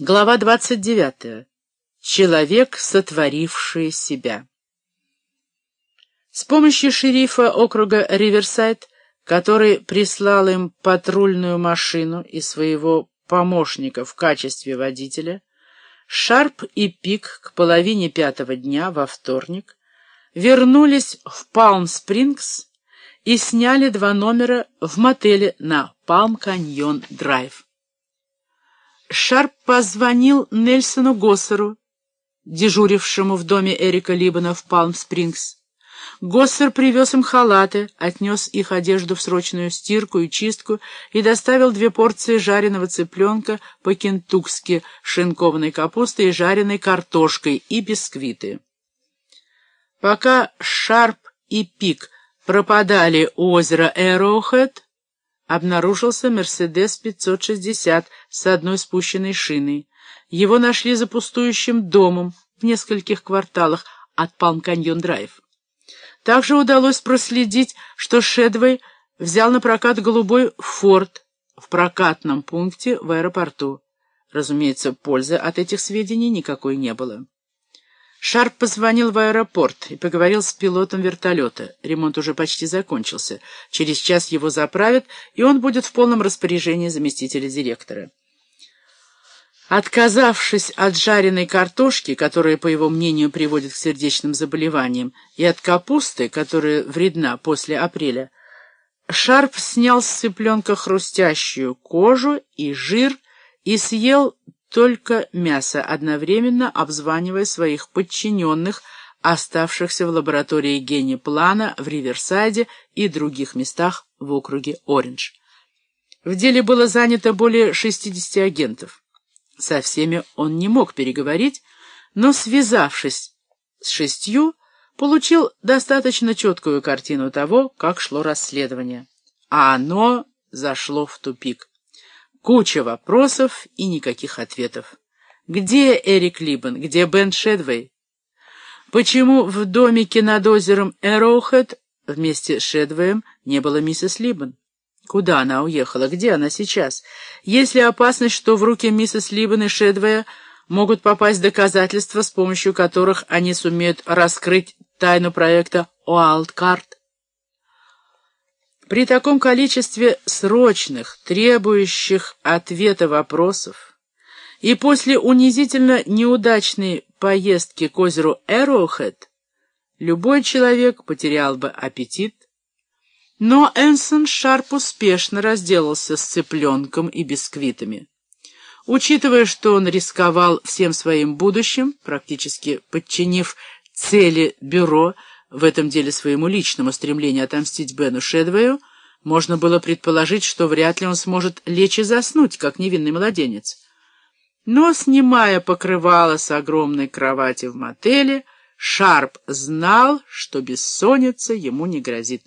Глава 29. Человек, сотворивший себя. С помощью шерифа округа Риверсайд, который прислал им патрульную машину и своего помощника в качестве водителя, Шарп и Пик к половине пятого дня во вторник вернулись в Палм-Спрингс и сняли два номера в мотеле на Палм-Каньон-Драйв. Шарп позвонил Нельсону Госсеру, дежурившему в доме Эрика Либана в Палм-Спрингс. Госсер привез им халаты, отнес их одежду в срочную стирку и чистку и доставил две порции жареного цыпленка по-кентукски, шинкованной капустой и жареной картошкой и бисквиты. Пока Шарп и Пик пропадали у озера Эроухэт, обнаружился «Мерседес 560» с одной спущенной шиной. Его нашли за пустующим домом в нескольких кварталах от Палм-Каньон-Драйв. Также удалось проследить, что Шедвей взял на прокат голубой «Форд» в прокатном пункте в аэропорту. Разумеется, пользы от этих сведений никакой не было. Шарп позвонил в аэропорт и поговорил с пилотом вертолета. Ремонт уже почти закончился. Через час его заправят, и он будет в полном распоряжении заместителя директора. Отказавшись от жареной картошки, которая, по его мнению, приводит к сердечным заболеваниям, и от капусты, которая вредна после апреля, Шарп снял с цыпленка хрустящую кожу и жир и съел только мясо, одновременно обзванивая своих подчиненных, оставшихся в лаборатории Генни Плана в Риверсайде и других местах в округе Ориндж. В деле было занято более 60 агентов. Со всеми он не мог переговорить, но, связавшись с шестью, получил достаточно четкую картину того, как шло расследование. А оно зашло в тупик. Куча вопросов и никаких ответов. Где Эрик Либан? Где Бен Шедвей? Почему в домике над озером Эроухэт вместе с Шедвеем не было миссис Либан? Куда она уехала? Где она сейчас? Есть ли опасность, что в руки миссис Либан и Шедвея могут попасть доказательства, с помощью которых они сумеют раскрыть тайну проекта «Уайлдкарт»? При таком количестве срочных, требующих ответа вопросов и после унизительно неудачной поездки к озеру Эроухэт любой человек потерял бы аппетит, но Энсон Шарп успешно разделался с цыпленком и бисквитами. Учитывая, что он рисковал всем своим будущим, практически подчинив цели бюро, в этом деле своему личному стремлению отомстить Бену Шедвею, можно было предположить, что вряд ли он сможет лечь и заснуть, как невинный младенец. Но, снимая покрывало с огромной кровати в мотеле, Шарп знал, что бессонница ему не грозит.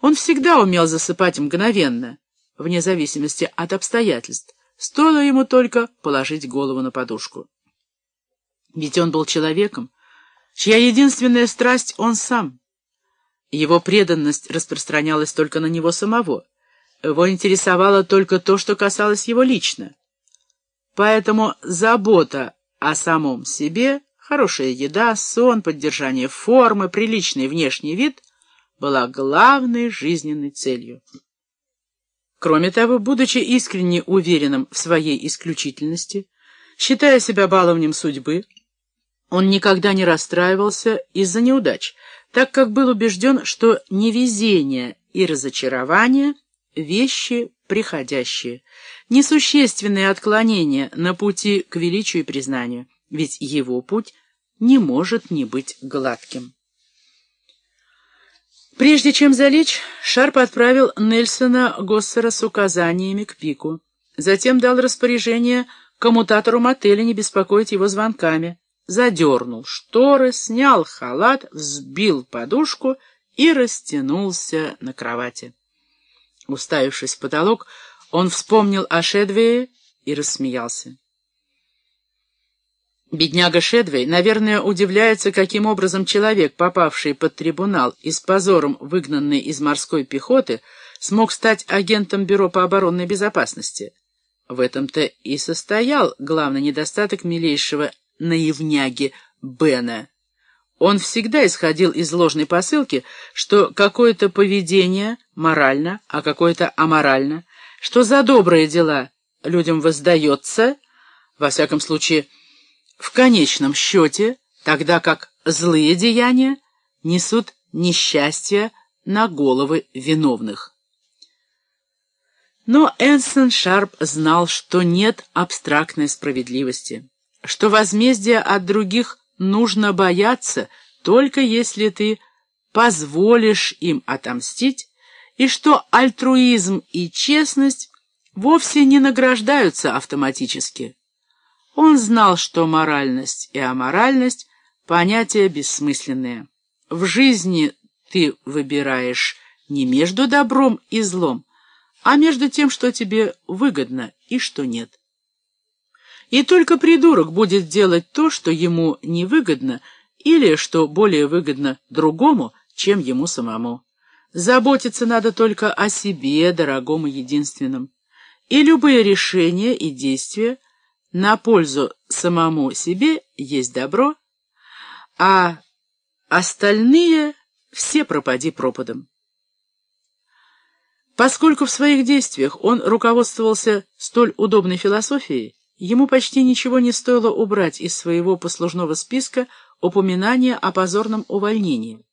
Он всегда умел засыпать мгновенно, вне зависимости от обстоятельств, стоило ему только положить голову на подушку. Ведь он был человеком, чья единственная страсть — он сам. Его преданность распространялась только на него самого. Его интересовало только то, что касалось его лично. Поэтому забота о самом себе, хорошая еда, сон, поддержание формы, приличный внешний вид была главной жизненной целью. Кроме того, будучи искренне уверенным в своей исключительности, считая себя баловнем судьбы, он никогда не расстраивался из-за неудач, так как был убежден, что невезение и разочарование — вещи приходящие, несущественные отклонения на пути к величию и признанию, ведь его путь не может не быть гладким. Прежде чем залечь, Шарп отправил Нельсона Госсера с указаниями к Пику. Затем дал распоряжение коммутатору мотеля не беспокоить его звонками задернул шторы, снял халат, взбил подушку и растянулся на кровати. Уставившись в потолок, он вспомнил о Шедвее и рассмеялся. Бедняга Шедвей, наверное, удивляется, каким образом человек, попавший под трибунал и с позором выгнанный из морской пехоты, смог стать агентом Бюро по оборонной безопасности. В этом-то и состоял главный недостаток милейшего наивняги Бена. Он всегда исходил из ложной посылки, что какое-то поведение морально, а какое-то аморально, что за добрые дела людям воздается, во всяком случае, в конечном счете, тогда как злые деяния несут несчастье на головы виновных. Но Энсон Шарп знал, что нет абстрактной справедливости, что возмездие от других нужно бояться, только если ты позволишь им отомстить, и что альтруизм и честность вовсе не награждаются автоматически. Он знал, что моральность и аморальность — понятия бессмысленные. В жизни ты выбираешь не между добром и злом, а между тем, что тебе выгодно и что нет. И только придурок будет делать то, что ему невыгодно, или что более выгодно другому, чем ему самому. Заботиться надо только о себе, дорогом и единственном. И любые решения и действия на пользу самому себе есть добро, а остальные все пропади пропадом. Поскольку в своих действиях он руководствовался столь удобной философией, ему почти ничего не стоило убрать из своего послужного списка упоминания о позорном увольнении.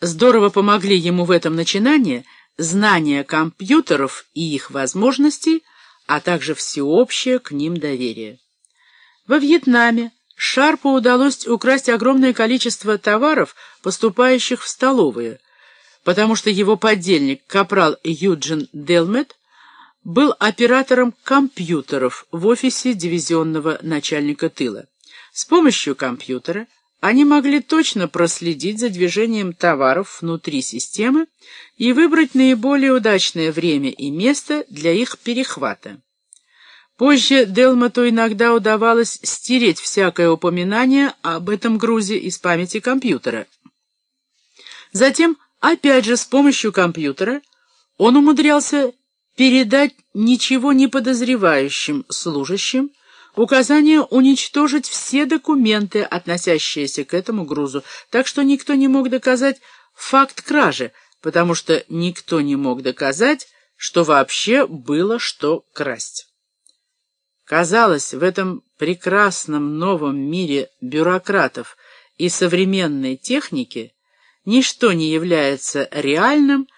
Здорово помогли ему в этом начинании знания компьютеров и их возможностей, а также всеобщее к ним доверие. Во Вьетнаме Шарпу удалось украсть огромное количество товаров, поступающих в столовые – потому что его подельник, капрал Юджин Делмет, был оператором компьютеров в офисе дивизионного начальника тыла. С помощью компьютера они могли точно проследить за движением товаров внутри системы и выбрать наиболее удачное время и место для их перехвата. Позже Делмату иногда удавалось стереть всякое упоминание об этом грузе из памяти компьютера. Затем Опять же, с помощью компьютера он умудрялся передать ничего не подозревающим служащим указание уничтожить все документы, относящиеся к этому грузу, так что никто не мог доказать факт кражи, потому что никто не мог доказать, что вообще было что красть. Казалось, в этом прекрасном новом мире бюрократов и современной техники ничто не является реальным,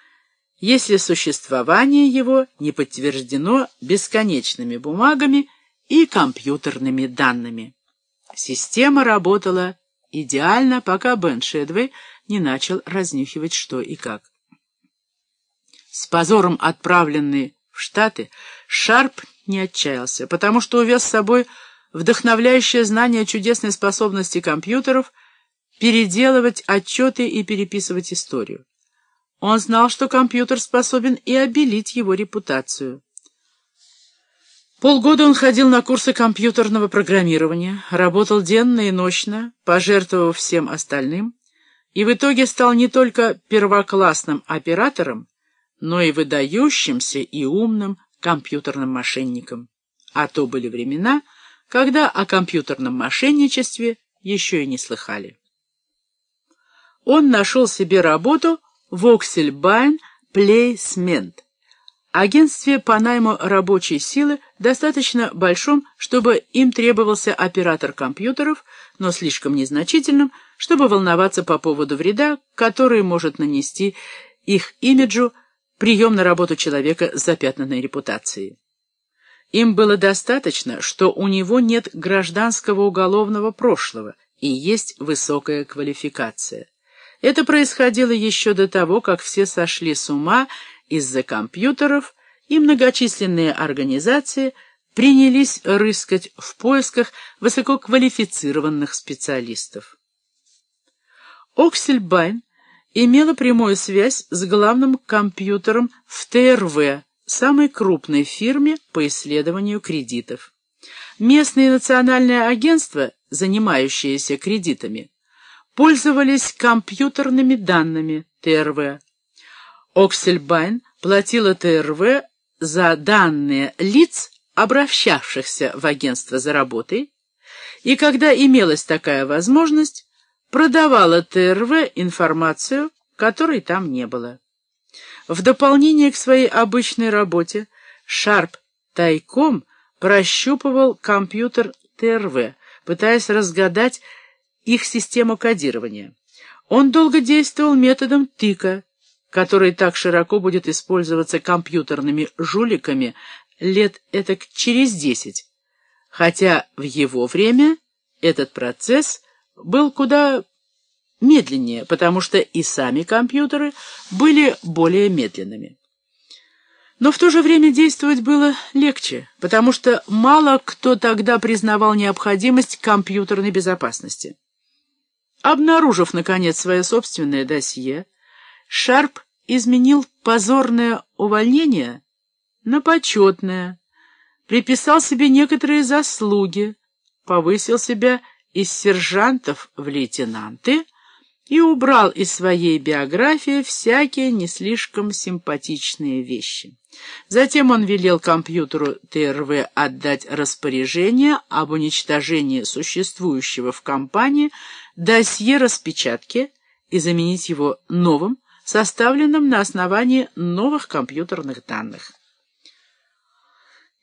если существование его не подтверждено бесконечными бумагами и компьютерными данными. Система работала идеально, пока Бен Шедвей не начал разнюхивать что и как. С позором отправленный в Штаты, Шарп не отчаялся, потому что увез с собой вдохновляющее знание чудесной способности компьютеров — переделывать отчеты и переписывать историю. Он знал, что компьютер способен и обелить его репутацию. Полгода он ходил на курсы компьютерного программирования, работал денно и ночно, пожертвовав всем остальным, и в итоге стал не только первоклассным оператором, но и выдающимся и умным компьютерным мошенником. А то были времена, когда о компьютерном мошенничестве еще и не слыхали он нашел себе работу в Оксельбайн Плейсмент, агентстве по найму рабочей силы, достаточно большом, чтобы им требовался оператор компьютеров, но слишком незначительным, чтобы волноваться по поводу вреда, который может нанести их имиджу прием на работу человека с запятнанной репутацией. Им было достаточно, что у него нет гражданского уголовного прошлого и есть высокая квалификация. Это происходило еще до того, как все сошли с ума из-за компьютеров, и многочисленные организации принялись рыскать в поисках высококвалифицированных специалистов. Оксельбайн имела прямую связь с главным компьютером в ТРВ, самой крупной фирме по исследованию кредитов. Местные национальные агентства, занимающиеся кредитами, пользовались компьютерными данными ТРВ. Оксельбайн платила ТРВ за данные лиц, обращавшихся в агентство за работой, и когда имелась такая возможность, продавала ТРВ информацию, которой там не было. В дополнение к своей обычной работе Шарп тайком прощупывал компьютер ТРВ, пытаясь разгадать их систему кодирования. Он долго действовал методом тыка, который так широко будет использоваться компьютерными жуликами лет этак через десять, хотя в его время этот процесс был куда медленнее, потому что и сами компьютеры были более медленными. Но в то же время действовать было легче, потому что мало кто тогда признавал необходимость компьютерной безопасности. Обнаружив, наконец, свое собственное досье, Шарп изменил позорное увольнение на почетное, приписал себе некоторые заслуги, повысил себя из сержантов в лейтенанты и убрал из своей биографии всякие не слишком симпатичные вещи. Затем он велел компьютеру ТРВ отдать распоряжение об уничтожении существующего в компании досье распечатки и заменить его новым, составленным на основании новых компьютерных данных.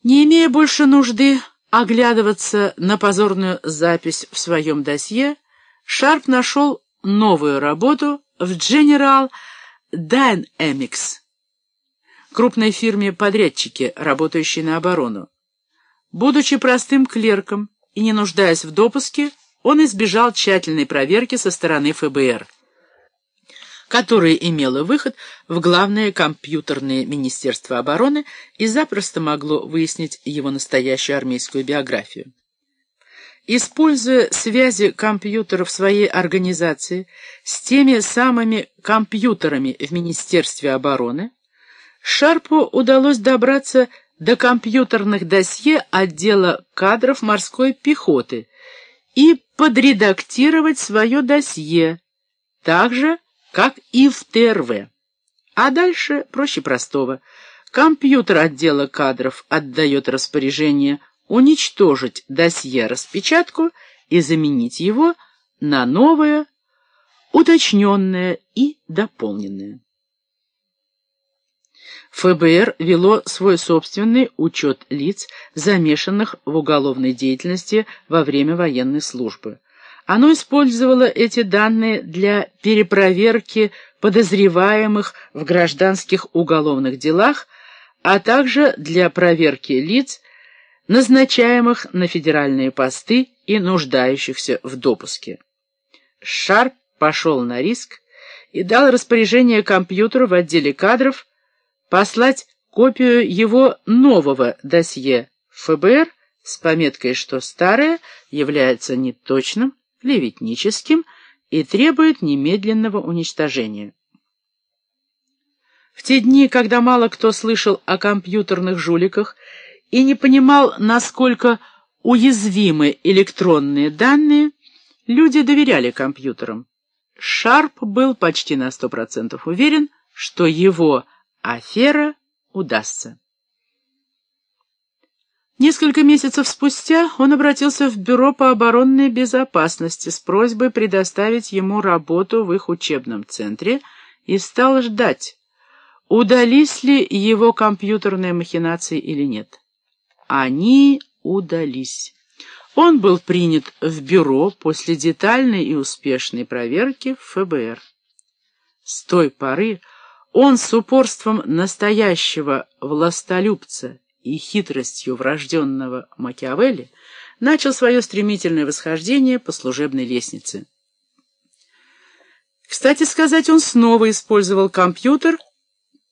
Не имея больше нужды оглядываться на позорную запись в своем досье, Шарп нашел новую работу в General Dynamics, крупной фирме-подрядчики, работающей на оборону. Будучи простым клерком и не нуждаясь в допуске, он избежал тщательной проверки со стороны ФБР которое имело выход в Главное компьютерное министерство обороны и запросто могло выяснить его настоящую армейскую биографию. Используя связи компьютеров своей организации с теми самыми компьютерами в Министерстве обороны, Шарпу удалось добраться до компьютерных досье отдела кадров морской пехоты и подредактировать свое досье, также как и в ТРВ. А дальше проще простого. Компьютер отдела кадров отдает распоряжение уничтожить досье-распечатку и заменить его на новое, уточненное и дополненное. ФБР вело свой собственный учет лиц, замешанных в уголовной деятельности во время военной службы. Оно использовало эти данные для перепроверки подозреваемых в гражданских уголовных делах, а также для проверки лиц, назначаемых на федеральные посты и нуждающихся в допуске. Шарп пошел на риск и дал распоряжение компьютеру в отделе кадров послать копию его нового досье ФБР с пометкой, что старое является неточным, клеветническим и требует немедленного уничтожения. В те дни, когда мало кто слышал о компьютерных жуликах и не понимал, насколько уязвимы электронные данные, люди доверяли компьютерам. Шарп был почти на сто процентов уверен, что его афера удастся. Несколько месяцев спустя он обратился в Бюро по оборонной безопасности с просьбой предоставить ему работу в их учебном центре и стал ждать, удались ли его компьютерные махинации или нет. Они удались. Он был принят в бюро после детальной и успешной проверки в ФБР. С той поры он с упорством настоящего властолюбца и хитростью врожденного Макиавелли начал свое стремительное восхождение по служебной лестнице. Кстати сказать, он снова использовал компьютер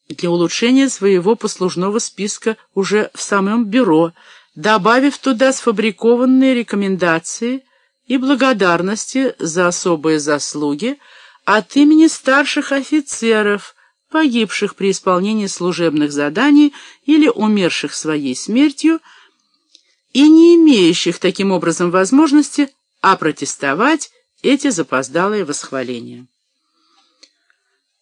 для улучшения своего послужного списка уже в самом бюро, добавив туда сфабрикованные рекомендации и благодарности за особые заслуги от имени старших офицеров, погибших при исполнении служебных заданий или умерших своей смертью, и не имеющих таким образом возможности опротестовать эти запоздалые восхваления.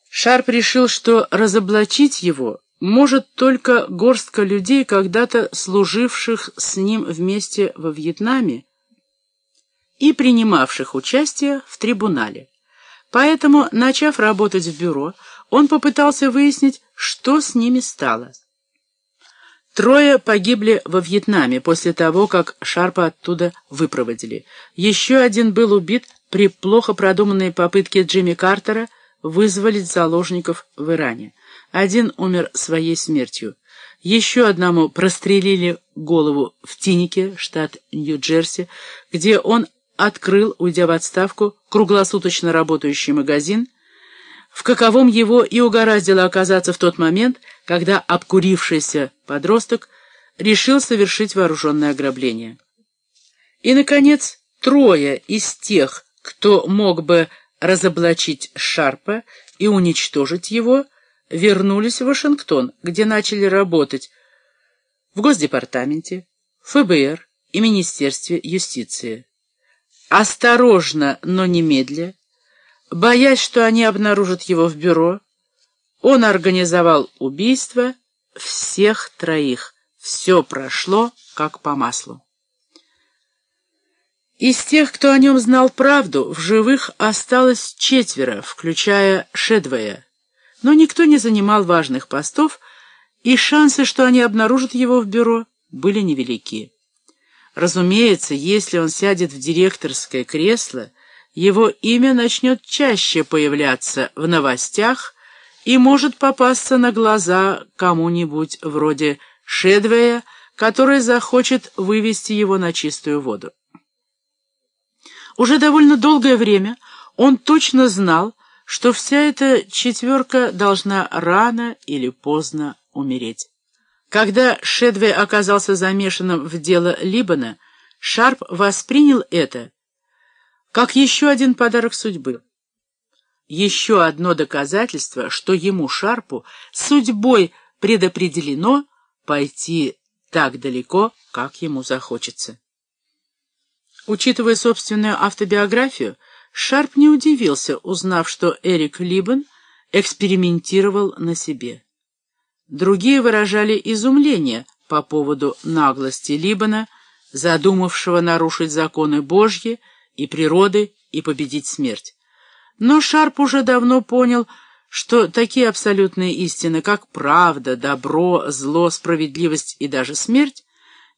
Шарп решил, что разоблачить его может только горстка людей, когда-то служивших с ним вместе во Вьетнаме и принимавших участие в трибунале. Поэтому, начав работать в бюро, он попытался выяснить, что с ними стало. Трое погибли во Вьетнаме после того, как Шарпа оттуда выпроводили. Еще один был убит при плохо продуманной попытке Джимми Картера вызволить заложников в Иране. Один умер своей смертью. Еще одному прострелили голову в Тинике, штат Нью-Джерси, где он открыл, уйдя в отставку, круглосуточно работающий магазин, в каковом его и угораздило оказаться в тот момент, когда обкурившийся подросток решил совершить вооруженное ограбление. И, наконец, трое из тех, кто мог бы разоблачить Шарпа и уничтожить его, вернулись в Вашингтон, где начали работать в Госдепартаменте, ФБР и Министерстве юстиции. Осторожно, но немедля, боясь, что они обнаружат его в бюро, он организовал убийство всех троих. Все прошло как по маслу. Из тех, кто о нем знал правду, в живых осталось четверо, включая Шедвея. Но никто не занимал важных постов, и шансы, что они обнаружат его в бюро, были невелики. Разумеется, если он сядет в директорское кресло, его имя начнет чаще появляться в новостях и может попасться на глаза кому-нибудь вроде Шедвея, который захочет вывести его на чистую воду. Уже довольно долгое время он точно знал, что вся эта четверка должна рано или поздно умереть. Когда Шедвей оказался замешанным в дело Либана, Шарп воспринял это как еще один подарок судьбы. Еще одно доказательство, что ему, Шарпу, судьбой предопределено пойти так далеко, как ему захочется. Учитывая собственную автобиографию, Шарп не удивился, узнав, что Эрик Либан экспериментировал на себе. Другие выражали изумление по поводу наглости Либана, задумавшего нарушить законы Божьи и природы и победить смерть. Но Шарп уже давно понял, что такие абсолютные истины, как правда, добро, зло, справедливость и даже смерть,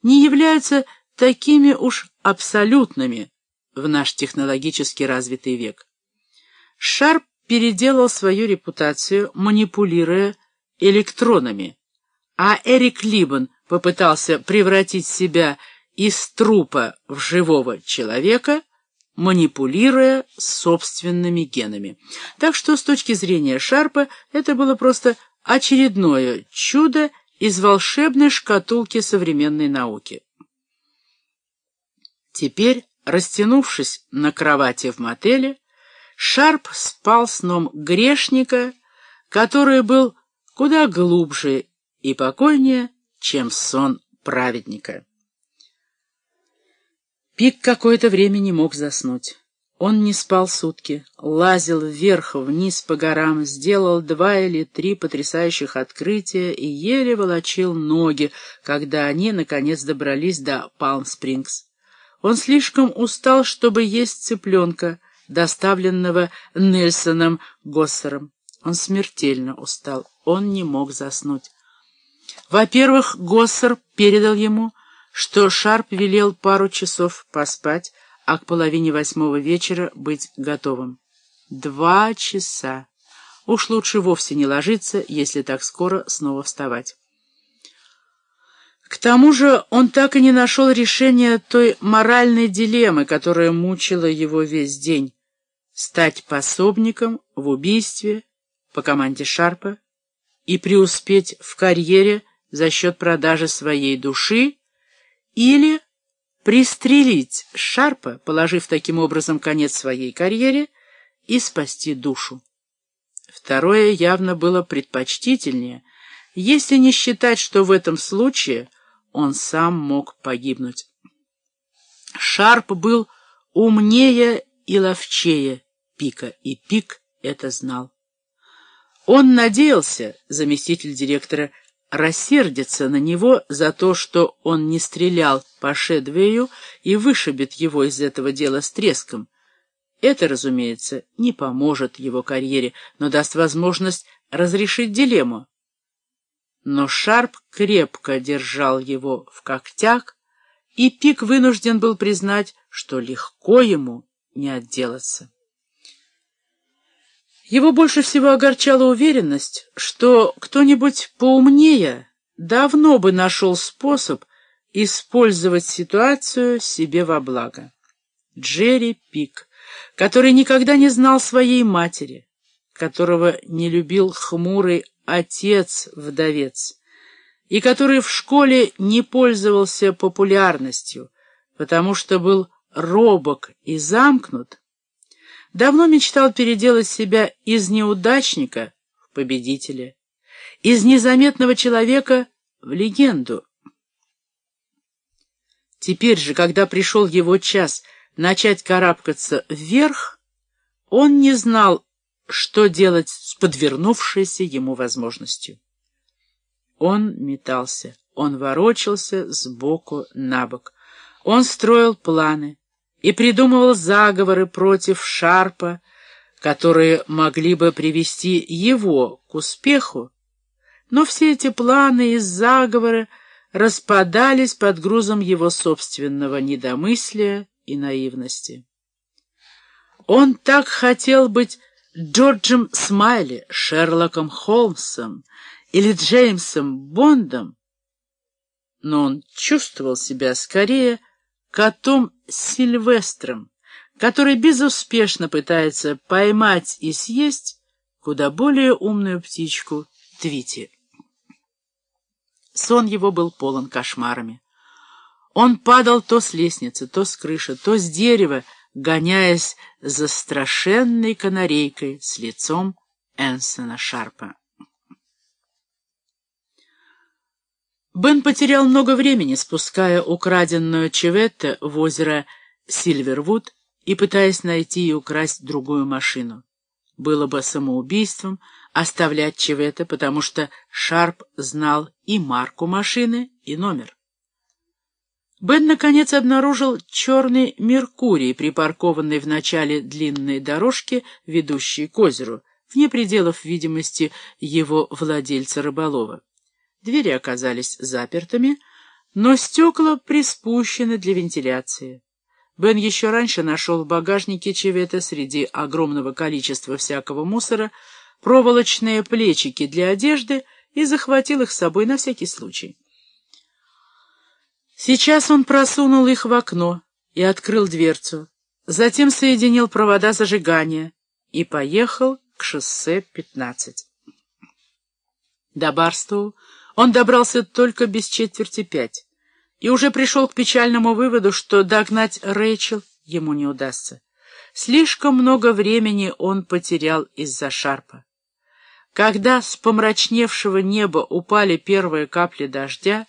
не являются такими уж абсолютными в наш технологически развитый век. Шарп переделал свою репутацию, манипулируя электронами, а Эрик Либан попытался превратить себя из трупа в живого человека, манипулируя собственными генами. Так что с точки зрения Шарпа это было просто очередное чудо из волшебной шкатулки современной науки. Теперь, растянувшись на кровати в мотеле, Шарп спал сном грешника, который был куда глубже и покойнее, чем сон праведника. Пик какое-то время не мог заснуть. Он не спал сутки, лазил вверх-вниз по горам, сделал два или три потрясающих открытия и еле волочил ноги, когда они, наконец, добрались до Палм-Спрингс. Он слишком устал, чтобы есть цыпленка, доставленного Нельсоном Госсером. Он смертельно устал, он не мог заснуть. Во-первых, Госсер передал ему, что Шарп велел пару часов поспать, а к половине восьмого вечера быть готовым. Два часа. Уж лучше вовсе не ложиться, если так скоро снова вставать. К тому же он так и не нашел решения той моральной дилеммы, которая мучила его весь день — стать пособником в убийстве по команде Шарпа и преуспеть в карьере за счет продажи своей души или пристрелить Шарпа, положив таким образом конец своей карьере, и спасти душу. Второе явно было предпочтительнее, если не считать, что в этом случае он сам мог погибнуть. Шарп был умнее и ловчее Пика, и Пик это знал. Он надеялся, заместитель директора рассердится на него за то, что он не стрелял по Шедвею и вышибет его из этого дела с треском. Это, разумеется, не поможет его карьере, но даст возможность разрешить дилемму. Но Шарп крепко держал его в когтях, и Пик вынужден был признать, что легко ему не отделаться. Его больше всего огорчала уверенность, что кто-нибудь поумнее давно бы нашел способ использовать ситуацию себе во благо. Джерри Пик, который никогда не знал своей матери, которого не любил хмурый отец-вдовец, и который в школе не пользовался популярностью, потому что был робок и замкнут, давно мечтал переделать себя из неудачника в победителя, из незаметного человека в легенду. Теперь же, когда пришел его час начать карабкаться вверх, он не знал, что делать с подвернувшейся ему возможностью. Он метался, он ворочался сбоку на бок, он строил планы, и придумывал заговоры против Шарпа, которые могли бы привести его к успеху, но все эти планы и заговоры распадались под грузом его собственного недомыслия и наивности. Он так хотел быть Джорджем Смайли, Шерлоком Холмсом или Джеймсом Бондом, но он чувствовал себя скорее котом Сильвестром, который безуспешно пытается поймать и съесть куда более умную птичку Твити. Сон его был полон кошмарами. Он падал то с лестницы, то с крыши, то с дерева, гоняясь за страшенной канарейкой с лицом Энсона Шарпа. Бен потерял много времени, спуская украденную Чеветте в озеро Сильвервуд и пытаясь найти и украсть другую машину. Было бы самоубийством оставлять Чеветте, потому что Шарп знал и марку машины, и номер. Бен, наконец, обнаружил черный «Меркурий», припаркованный в начале длинной дорожки, ведущей к озеру, вне пределов видимости его владельца-рыболова. Двери оказались запертыми, но стекла приспущены для вентиляции. Бен еще раньше нашел в багажнике Чевета среди огромного количества всякого мусора проволочные плечики для одежды и захватил их с собой на всякий случай. Сейчас он просунул их в окно и открыл дверцу, затем соединил провода зажигания и поехал к шоссе 15. До Барстоу он добрался только без четверти пять и уже пришел к печальному выводу, что догнать Рэйчел ему не удастся. Слишком много времени он потерял из-за шарпа. Когда с помрачневшего неба упали первые капли дождя,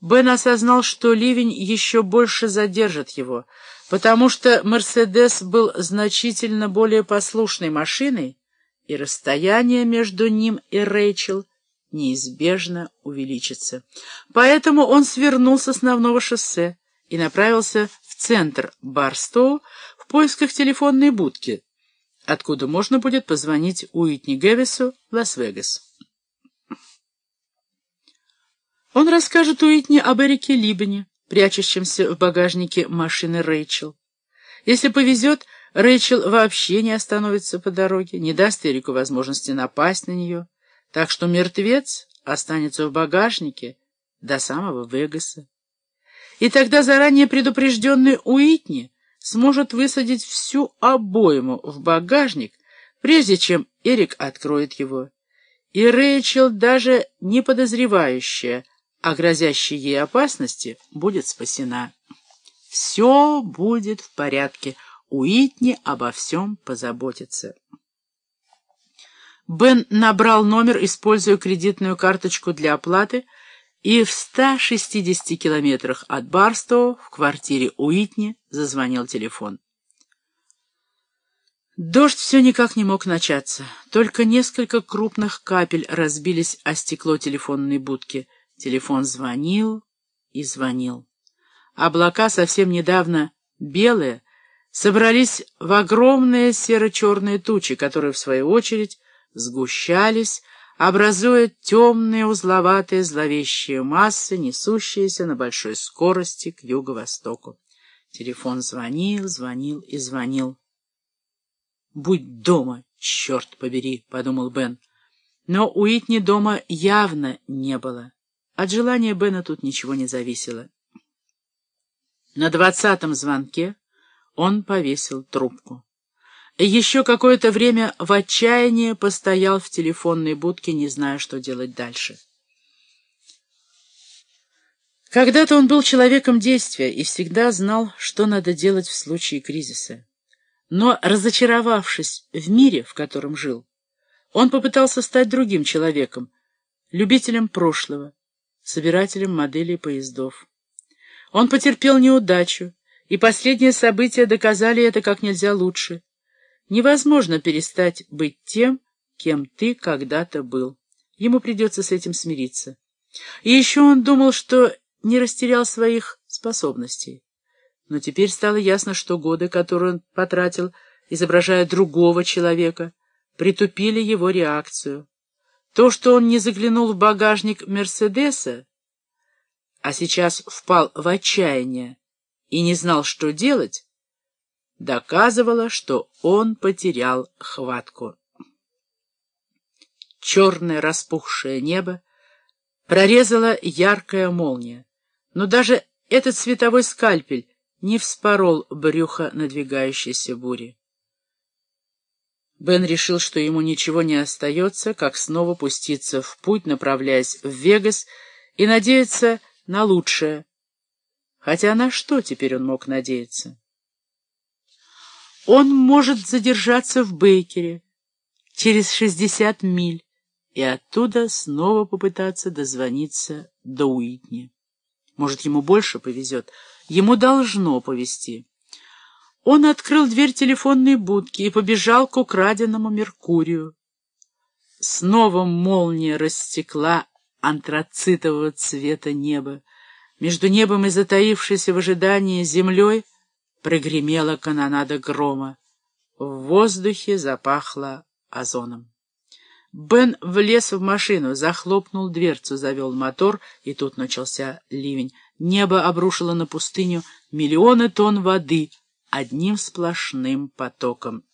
Бен осознал, что ливень еще больше задержит его, потому что «Мерседес» был значительно более послушной машиной, и расстояние между ним и Рэйчел — неизбежно увеличится. Поэтому он свернул с основного шоссе и направился в центр Барстоу в поисках телефонной будки, откуда можно будет позвонить Уитни Гэвису в Лас-Вегас. Он расскажет Уитни об Эрике Либане, прячущемся в багажнике машины Рэйчел. Если повезет, Рэйчел вообще не остановится по дороге, не даст Эрику возможности напасть на нее так что мертвец останется в багажнике до самого Вегаса. И тогда заранее предупрежденный Уитни сможет высадить всю обойму в багажник, прежде чем Эрик откроет его. И Рэйчел, даже не подозревающая о грозящей ей опасности, будет спасена. Все будет в порядке. Уитни обо всем позаботится. Бен набрал номер, используя кредитную карточку для оплаты, и в 160 километрах от Барстоу в квартире Уитни зазвонил телефон. Дождь все никак не мог начаться. Только несколько крупных капель разбились о стекло телефонной будки. Телефон звонил и звонил. Облака, совсем недавно белые, собрались в огромные серо-черные тучи, которые, в свою очередь, сгущались, образуя темные узловатые зловещие массы, несущиеся на большой скорости к юго-востоку. Телефон звонил, звонил и звонил. «Будь дома, черт побери», — подумал Бен. Но Уитни дома явно не было. От желания Бена тут ничего не зависело. На двадцатом звонке он повесил трубку. Еще какое-то время в отчаянии постоял в телефонной будке, не зная, что делать дальше. Когда-то он был человеком действия и всегда знал, что надо делать в случае кризиса. Но, разочаровавшись в мире, в котором жил, он попытался стать другим человеком, любителем прошлого, собирателем моделей поездов. Он потерпел неудачу, и последние события доказали это как нельзя лучше. Невозможно перестать быть тем, кем ты когда-то был. Ему придется с этим смириться. И еще он думал, что не растерял своих способностей. Но теперь стало ясно, что годы, которые он потратил, изображая другого человека, притупили его реакцию. То, что он не заглянул в багажник Мерседеса, а сейчас впал в отчаяние и не знал, что делать, доказывало, что он потерял хватку. Черное распухшее небо прорезала яркая молния, но даже этот световой скальпель не вспорол брюхо надвигающейся бури. Бен решил, что ему ничего не остается, как снова пуститься в путь, направляясь в Вегас, и надеяться на лучшее. Хотя на что теперь он мог надеяться? Он может задержаться в Бейкере через шестьдесят миль и оттуда снова попытаться дозвониться до Уитни. Может, ему больше повезет — Ему должно повезти. Он открыл дверь телефонной будки и побежал к украденному Меркурию. Снова молния растекла антрацитового цвета неба. Между небом и затаившейся в ожидании землей прогремела канонада грома. В воздухе запахло озоном. Бен влез в машину, захлопнул дверцу, завел мотор, и тут начался ливень. Небо обрушило на пустыню миллионы тонн воды одним сплошным потоком.